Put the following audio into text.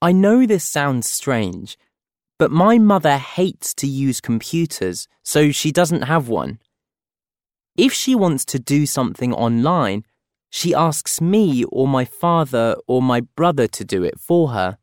I know this sounds strange, but my mother hates to use computers, so she doesn't have one. If she wants to do something online, she asks me or my father or my brother to do it for her.